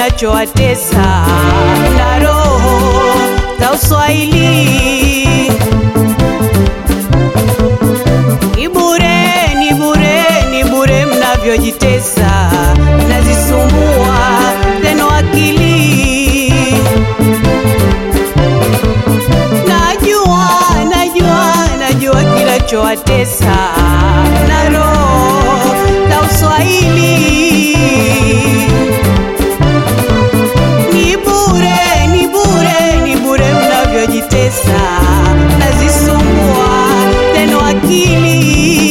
kinachowatesa na roho za uswahili. Ni bure, ni bure, ni bure mnavyojitesa, nazisumbua teno akili. Najua, najua, najua kinachowatesa mnavyojitesa, nazisumbua teno akili.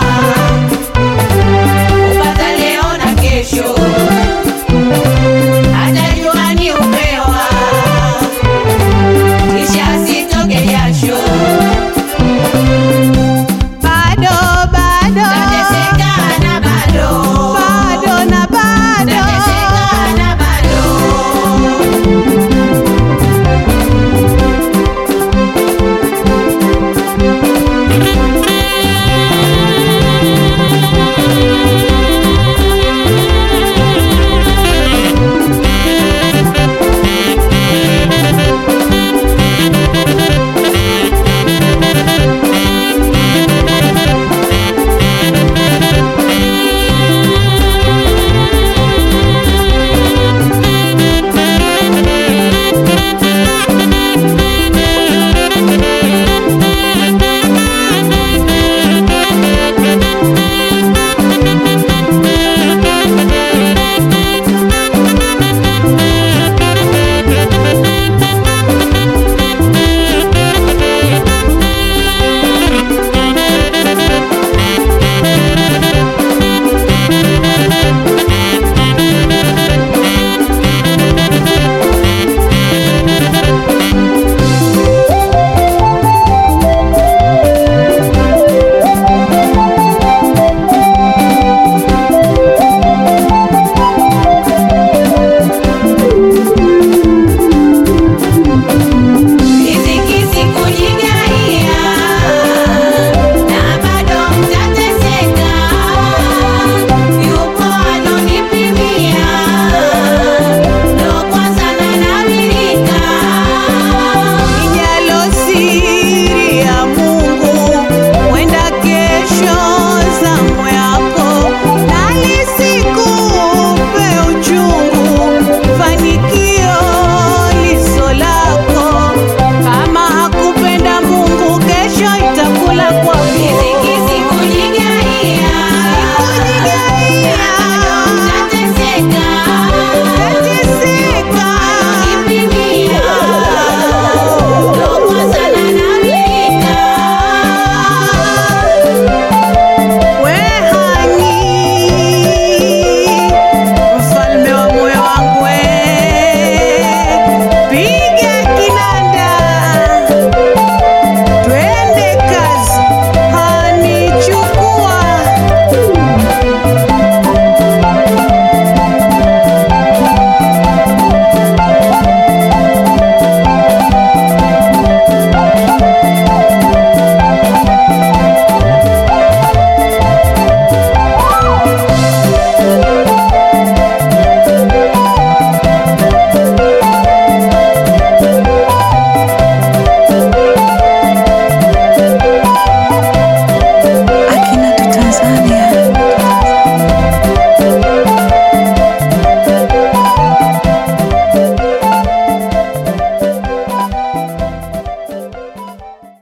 Bye. somewhere.